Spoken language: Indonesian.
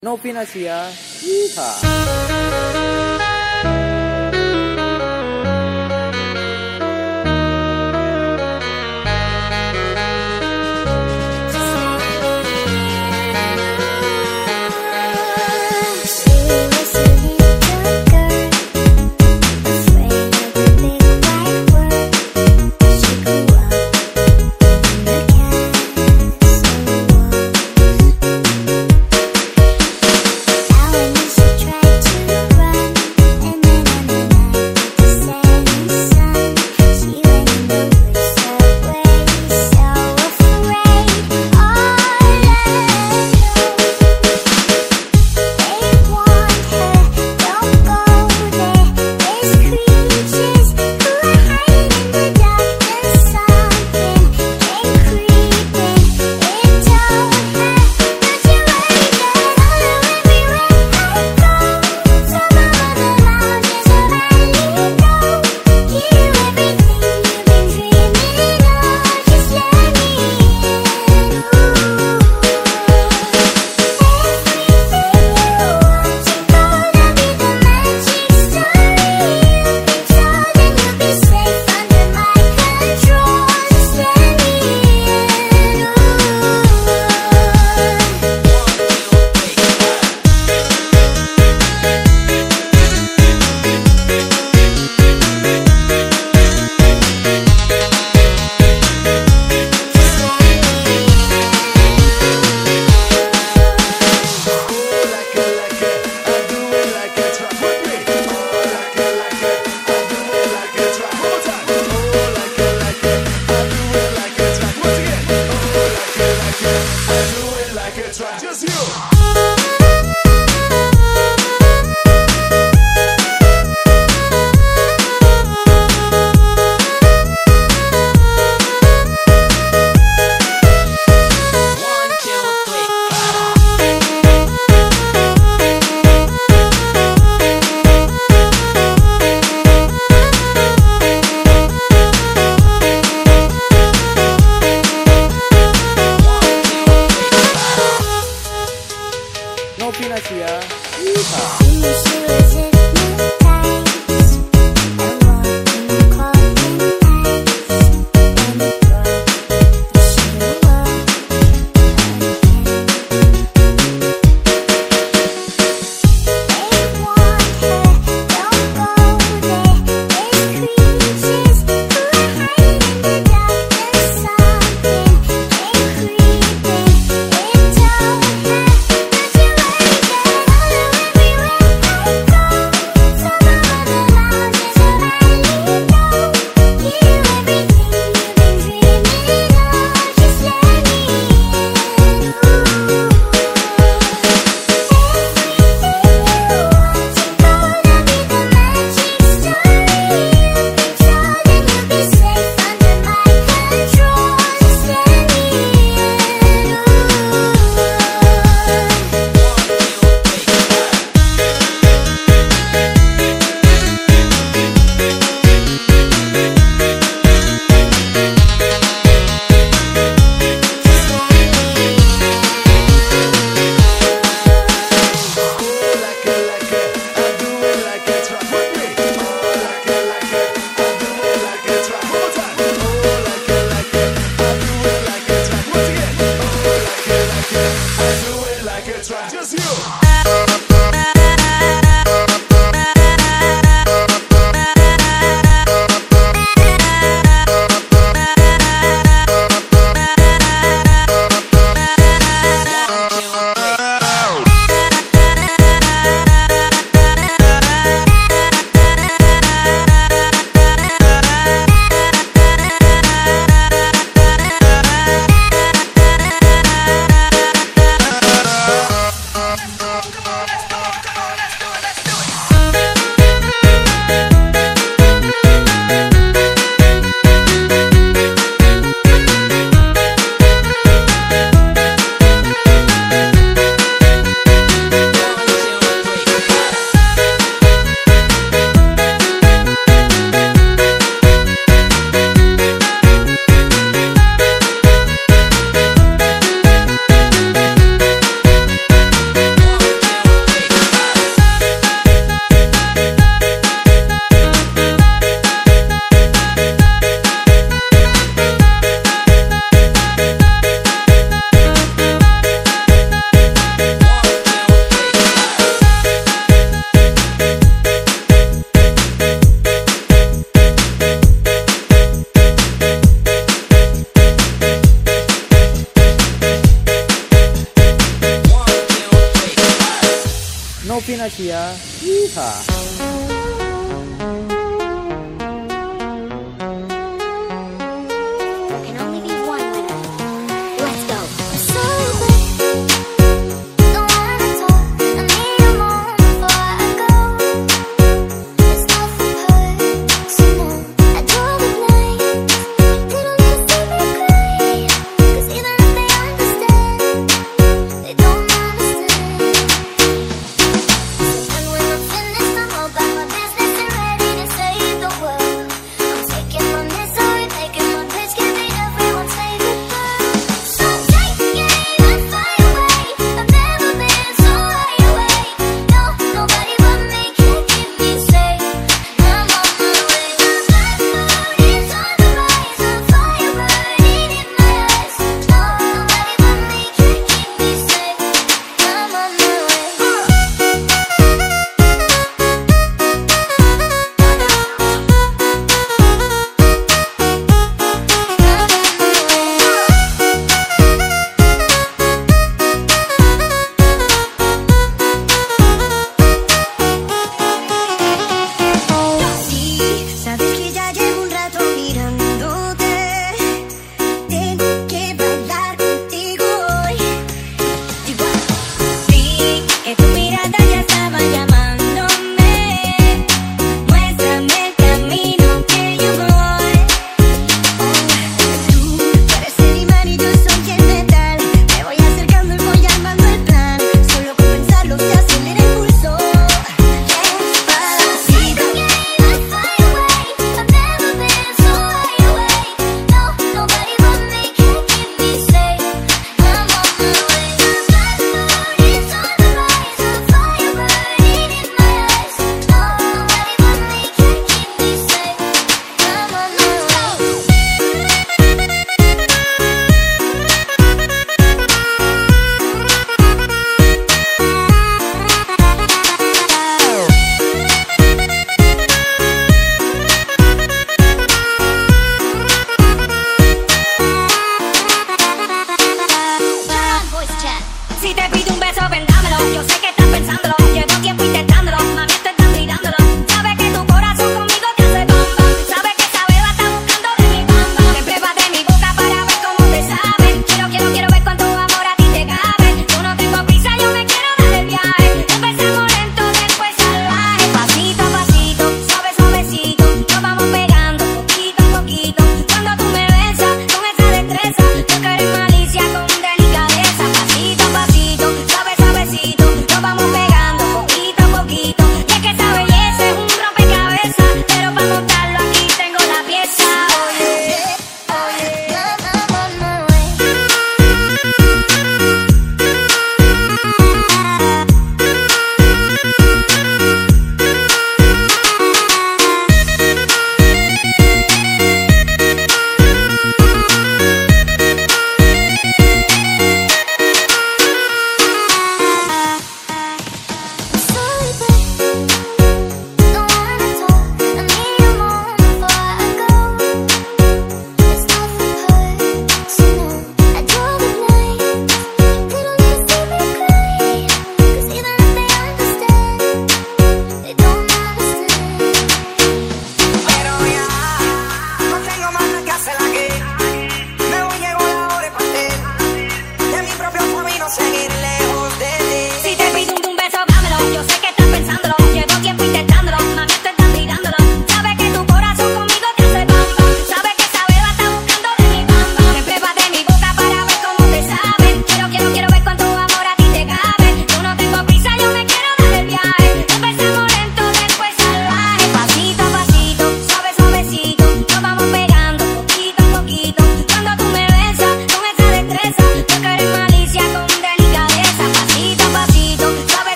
Novinasia. Yeehaw. No Pinatia. Ah. Yeehaw!